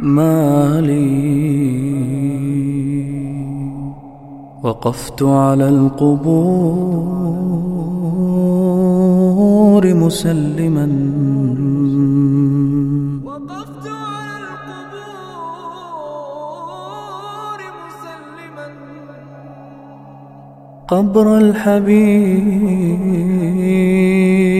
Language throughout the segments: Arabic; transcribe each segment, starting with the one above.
مالي. وقفت على القبور مسلما. وقفت على القبور مسلما. قبر الحبيب.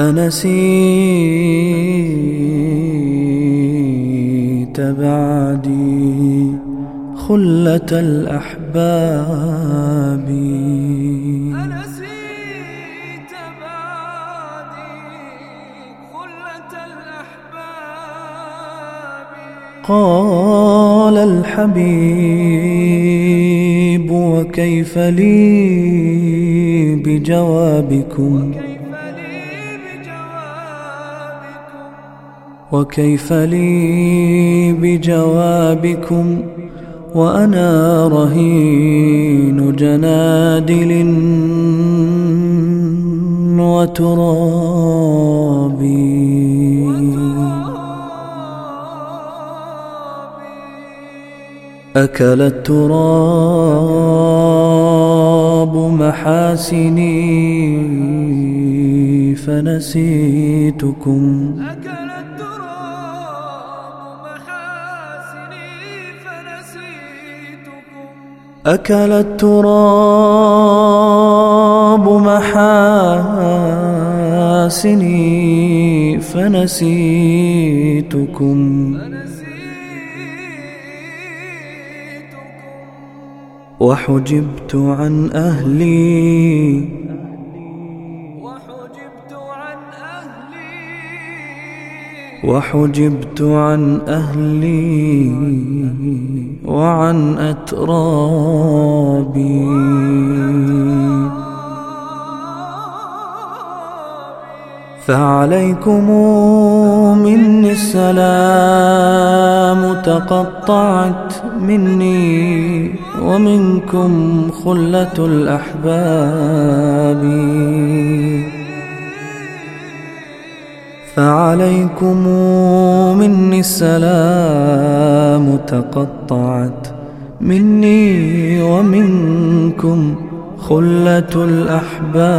أنسيت بعدي خلة الأحباب. أنسيت بعدي خلة الأحباب. قال الحبيب وكيف لي بجوابكم؟ وكيف لي بجوابكم وأنا رهين جنادل وترابي. أكل التراب محاسني فنسيتكم. أكل أكل التراب محاسني فنسيتكم. وحجبت عن أهلي وحجبت عن أهلي وعن أترابي. فعليكم مني السلام تقطعت مني ومنكم خلة الأحباب. فعليكم مني السلام تقطعت مني ومنكم خلة الأحباب.